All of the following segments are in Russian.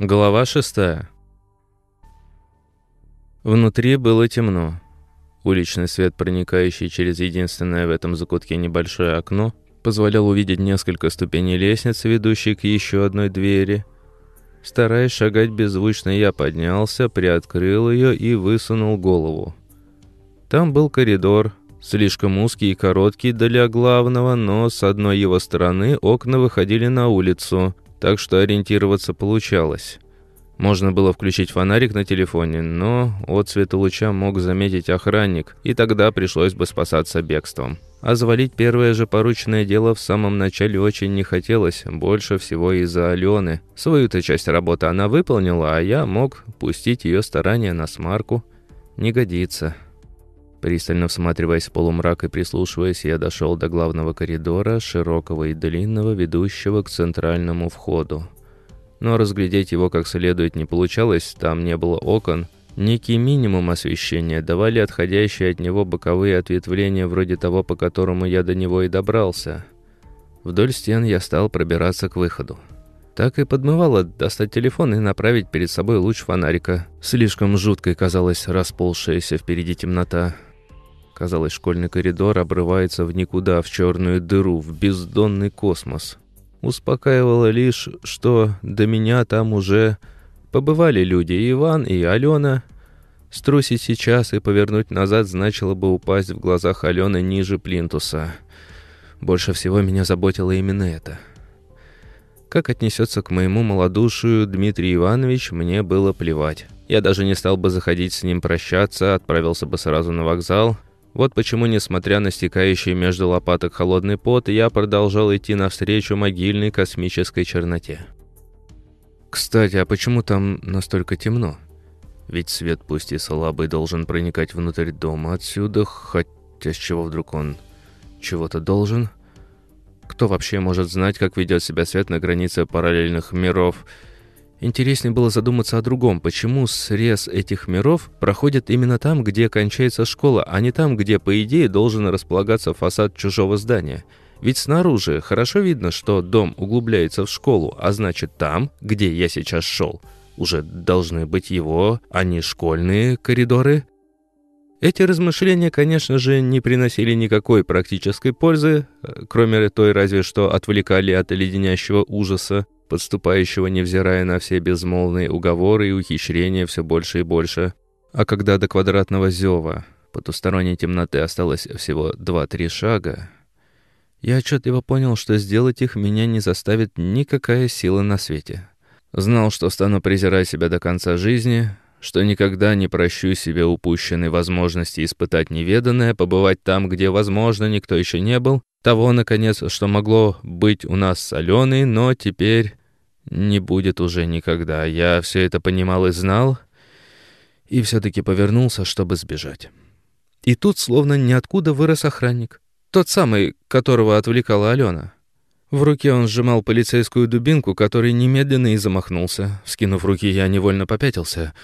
Глава шестая. Внутри было темно. Уличный свет, проникающий через единственное в этом закутке небольшое окно, позволял увидеть несколько ступеней лестницы, ведущей к еще одной двери. Стараясь шагать беззвучно, я поднялся, приоткрыл ее и высунул голову. Там был коридор, слишком узкий и короткий для главного, но с одной его стороны окна выходили на улицу – так что ориентироваться получалось. Можно было включить фонарик на телефоне, но от света луча мог заметить охранник, и тогда пришлось бы спасаться бегством. А завалить первое же порученное дело в самом начале очень не хотелось, больше всего из-за Алены. Свою-то часть работы она выполнила, а я мог пустить ее старания на смарку. Не годится. Пристально всматриваясь в полумрак и прислушиваясь, я дошел до главного коридора, широкого и длинного, ведущего к центральному входу. Но разглядеть его как следует не получалось, там не было окон. Некий минимум освещения давали отходящие от него боковые ответвления вроде того, по которому я до него и добрался. Вдоль стен я стал пробираться к выходу. Так и подмывало достать телефон и направить перед собой луч фонарика. Слишком жуткой казалась расползшаяся впереди темнота. Казалось, школьный коридор обрывается в никуда, в черную дыру, в бездонный космос. Успокаивало лишь, что до меня там уже побывали люди, и Иван, и Алена. Струсить сейчас и повернуть назад значило бы упасть в глазах Алены ниже плинтуса. Больше всего меня заботило именно это. Как отнесется к моему малодушию Дмитрий Иванович, мне было плевать. Я даже не стал бы заходить с ним прощаться, отправился бы сразу на вокзал – вот почему, несмотря на стекающий между лопаток холодный пот, я продолжал идти навстречу могильной космической черноте. Кстати, а почему там настолько темно? Ведь свет, пусть и слабый, должен проникать внутрь дома отсюда, хотя с чего вдруг он чего-то должен? Кто вообще может знать, как ведет себя свет на границе параллельных миров – Интереснее было задуматься о другом. Почему срез этих миров проходит именно там, где кончается школа, а не там, где, по идее, должен располагаться фасад чужого здания? Ведь снаружи хорошо видно, что дом углубляется в школу, а значит там, где я сейчас шел, уже должны быть его, а не школьные коридоры. Эти размышления, конечно же, не приносили никакой практической пользы, э, кроме той разве что отвлекали от леденящего ужаса подступающего, невзирая на все безмолвные уговоры и ухищрения все больше и больше. А когда до квадратного зева потусторонней темноты осталось всего два-три шага, я отчетливо понял, что сделать их меня не заставит никакая сила на свете. Знал, что стану презирать себя до конца жизни, что никогда не прощу себе упущенной возможности испытать неведанное, побывать там, где, возможно, никто еще не был, того, наконец, что могло быть у нас с Аленой, но теперь не будет уже никогда. Я все это понимал и знал, и все-таки повернулся, чтобы сбежать. И тут словно ниоткуда вырос охранник. Тот самый, которого отвлекала Алена. В руке он сжимал полицейскую дубинку, который немедленно и замахнулся. Скинув руки, я невольно попятился,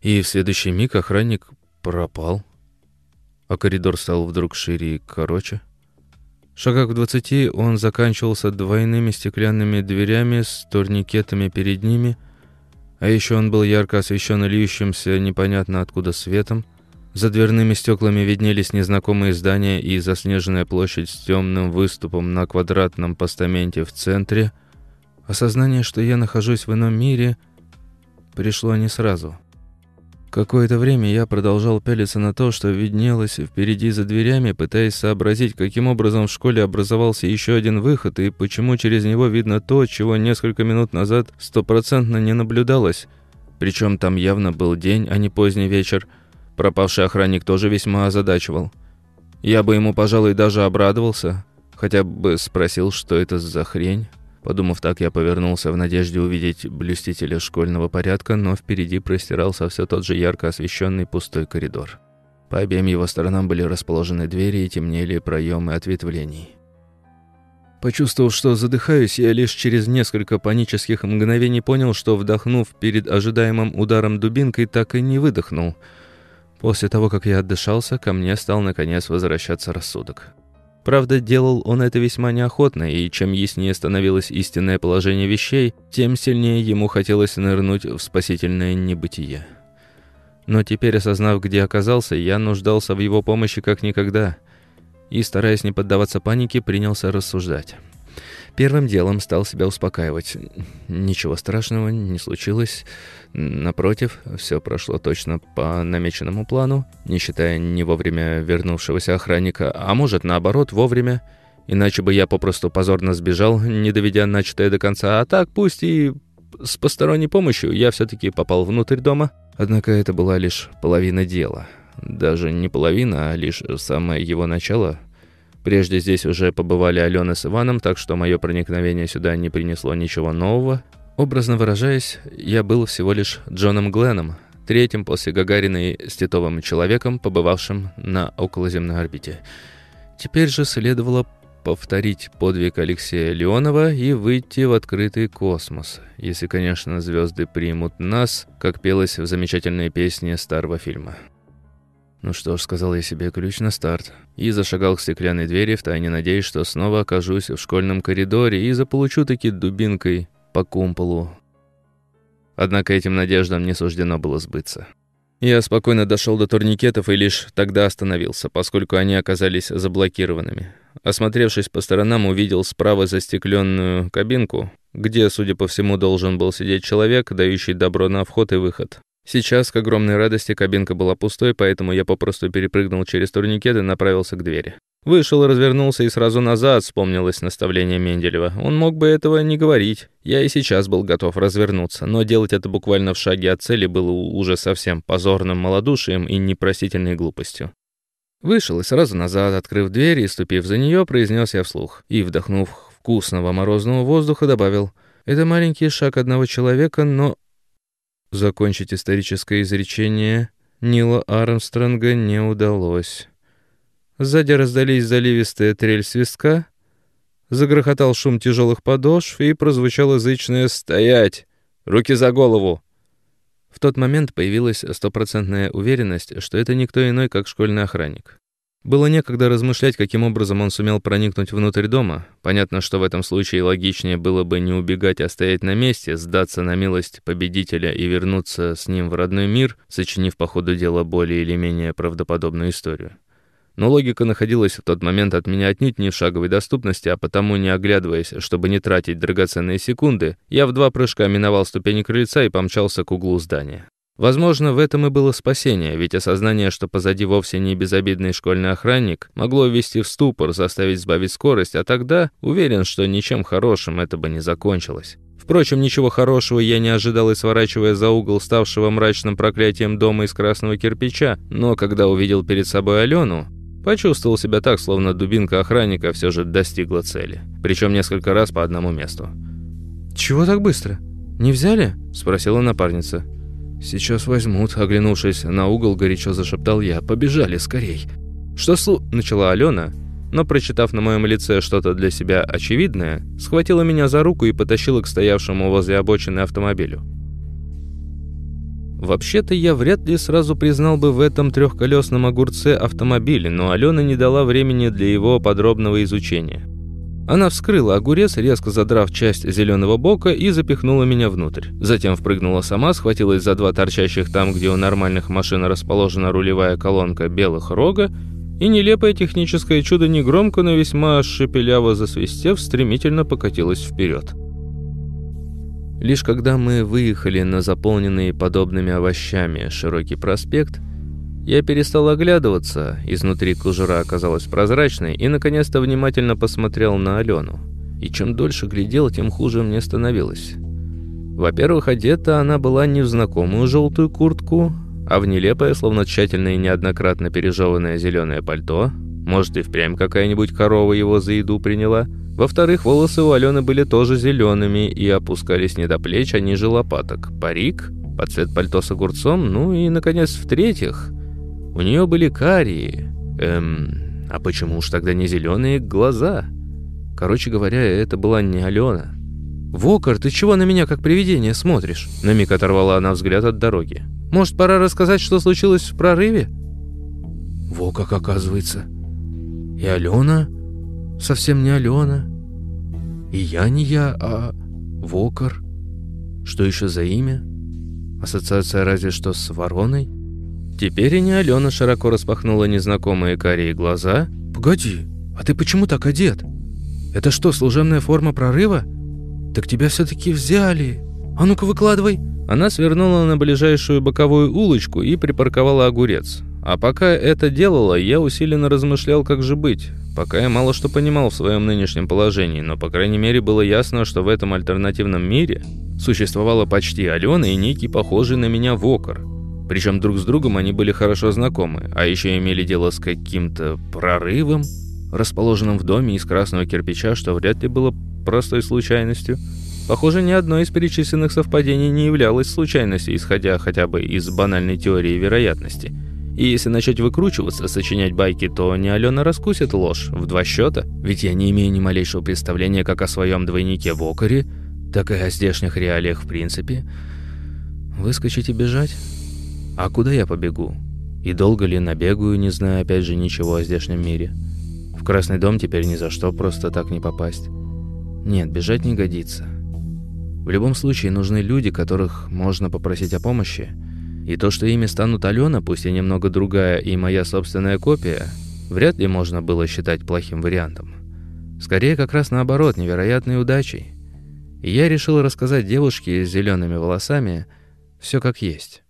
и в следующий миг охранник пропал. А коридор стал вдруг шире и короче. Шагах в двадцати он заканчивался двойными стеклянными дверями с турникетами перед ними, а еще он был ярко освещен льющимся непонятно откуда светом. За дверными стеклами виднелись незнакомые здания и заснеженная площадь с темным выступом на квадратном постаменте в центре. Осознание, что я нахожусь в ином мире, пришло не сразу. Какое-то время я продолжал пялиться на то, что виднелось впереди за дверями, пытаясь сообразить, каким образом в школе образовался еще один выход и почему через него видно то, чего несколько минут назад стопроцентно не наблюдалось. Причем там явно был день, а не поздний вечер. Пропавший охранник тоже весьма озадачивал. Я бы ему, пожалуй, даже обрадовался, хотя бы спросил, что это за хрень. Подумав так, я повернулся в надежде увидеть блюстителя школьного порядка, но впереди простирался все тот же ярко освещенный пустой коридор. По обеим его сторонам были расположены двери и темнели проемы ответвлений. Почувствовав, что задыхаюсь, я лишь через несколько панических мгновений понял, что, вдохнув перед ожидаемым ударом дубинкой, так и не выдохнул. После того, как я отдышался, ко мне стал наконец возвращаться рассудок. Правда, делал он это весьма неохотно, и чем яснее становилось истинное положение вещей, тем сильнее ему хотелось нырнуть в спасительное небытие. Но теперь, осознав, где оказался, я нуждался в его помощи как никогда, и, стараясь не поддаваться панике, принялся рассуждать. Первым делом стал себя успокаивать. Ничего страшного не случилось. Напротив, все прошло точно по намеченному плану, не считая не вовремя вернувшегося охранника, а может, наоборот, вовремя. Иначе бы я попросту позорно сбежал, не доведя начатое до конца. А так, пусть и с посторонней помощью, я все-таки попал внутрь дома. Однако это была лишь половина дела. Даже не половина, а лишь самое его начало — Прежде здесь уже побывали Алена с Иваном, так что мое проникновение сюда не принесло ничего нового. Образно выражаясь, я был всего лишь Джоном Гленном, третьим после Гагарина и Ститовым человеком, побывавшим на околоземной орбите. Теперь же следовало повторить подвиг Алексея Леонова и выйти в открытый космос, если, конечно, звезды примут нас, как пелось в замечательной песне старого фильма. Ну что ж, сказал я себе, ключ на старт. И зашагал к стеклянной двери, втайне надеясь, что снова окажусь в школьном коридоре и заполучу таки дубинкой по кумполу. Однако этим надеждам не суждено было сбыться. Я спокойно дошел до турникетов и лишь тогда остановился, поскольку они оказались заблокированными. Осмотревшись по сторонам, увидел справа застекленную кабинку, где, судя по всему, должен был сидеть человек, дающий добро на вход и выход. Сейчас, к огромной радости, кабинка была пустой, поэтому я попросту перепрыгнул через турникет и направился к двери. Вышел, развернулся и сразу назад вспомнилось наставление Менделева. Он мог бы этого не говорить. Я и сейчас был готов развернуться, но делать это буквально в шаге от цели было уже совсем позорным малодушием и непростительной глупостью. Вышел и сразу назад, открыв дверь и ступив за нее, произнес я вслух. И, вдохнув вкусного морозного воздуха, добавил, «Это маленький шаг одного человека, но Закончить историческое изречение Нила Армстронга не удалось. Сзади раздались заливистая трель свистка, загрохотал шум тяжелых подошв и прозвучало язычное «Стоять! Руки за голову!». В тот момент появилась стопроцентная уверенность, что это никто иной, как школьный охранник. Было некогда размышлять, каким образом он сумел проникнуть внутрь дома. Понятно, что в этом случае логичнее было бы не убегать, а стоять на месте, сдаться на милость победителя и вернуться с ним в родной мир, сочинив по ходу дела более или менее правдоподобную историю. Но логика находилась в тот момент от меня отнюдь не в шаговой доступности, а потому, не оглядываясь, чтобы не тратить драгоценные секунды, я в два прыжка миновал ступени крыльца и помчался к углу здания. Возможно, в этом и было спасение, ведь осознание, что позади вовсе не безобидный школьный охранник, могло ввести в ступор, заставить сбавить скорость, а тогда уверен, что ничем хорошим это бы не закончилось. Впрочем, ничего хорошего я не ожидал и сворачивая за угол ставшего мрачным проклятием дома из красного кирпича, но когда увидел перед собой Алену, почувствовал себя так, словно дубинка охранника все же достигла цели. Причем несколько раз по одному месту. «Чего так быстро? Не взяли?» – спросила напарница. «Сейчас возьмут», — оглянувшись на угол, горячо зашептал я. «Побежали, скорей!» «Что слу...» — начала Алена, но, прочитав на моем лице что-то для себя очевидное, схватила меня за руку и потащила к стоявшему возле обочины автомобилю. Вообще-то я вряд ли сразу признал бы в этом трехколесном огурце автомобиль, но Алена не дала времени для его подробного изучения. Она вскрыла огурец, резко задрав часть зеленого бока и запихнула меня внутрь. Затем впрыгнула сама, схватилась за два торчащих там, где у нормальных машин расположена рулевая колонка белых рога, и нелепое техническое чудо негромко, но весьма шепеляво засвистев, стремительно покатилось вперед. Лишь когда мы выехали на заполненный подобными овощами широкий проспект, я перестал оглядываться, изнутри кожура оказалась прозрачной, и наконец-то внимательно посмотрел на Алену. И чем дольше глядел, тем хуже мне становилось. Во-первых, одета она была не в знакомую желтую куртку, а в нелепое, словно тщательно и неоднократно пережеванное зеленое пальто. Может, и впрямь какая-нибудь корова его за еду приняла. Во-вторых, волосы у Алены были тоже зелеными и опускались не до плеч, а ниже лопаток. Парик, под цвет пальто с огурцом, ну и, наконец, в-третьих, у нее были карие, эм, а почему уж тогда не зеленые глаза? Короче говоря, это была не Алена. «Вокар, ты чего на меня как привидение смотришь?» На миг оторвала она взгляд от дороги. «Может, пора рассказать, что случилось в прорыве?» «Во как оказывается. И Алена совсем не Алена. И я не я, а Вокер. Что еще за имя? Ассоциация разве что с вороной? Теперь и не Алена широко распахнула незнакомые карие глаза. «Погоди, а ты почему так одет? Это что, служебная форма прорыва? Так тебя все-таки взяли. А ну-ка выкладывай!» Она свернула на ближайшую боковую улочку и припарковала огурец. А пока это делала, я усиленно размышлял, как же быть. Пока я мало что понимал в своем нынешнем положении, но, по крайней мере, было ясно, что в этом альтернативном мире существовала почти Алена и некий похожий на меня Вокер. Причем друг с другом они были хорошо знакомы, а еще имели дело с каким-то прорывом, расположенным в доме из красного кирпича, что вряд ли было простой случайностью. Похоже, ни одно из перечисленных совпадений не являлось случайностью, исходя хотя бы из банальной теории вероятности. И если начать выкручиваться, сочинять байки, то не Алена раскусит ложь в два счета, ведь я не имею ни малейшего представления как о своем двойнике в Окаре, так и о здешних реалиях в принципе. Выскочить и бежать? А куда я побегу? И долго ли набегаю, не зная опять же ничего о здешнем мире? В Красный дом теперь ни за что просто так не попасть. Нет, бежать не годится. В любом случае нужны люди, которых можно попросить о помощи. И то, что ими станут Алена, пусть и немного другая, и моя собственная копия, вряд ли можно было считать плохим вариантом. Скорее, как раз наоборот, невероятной удачей. И я решил рассказать девушке с зелеными волосами все как есть.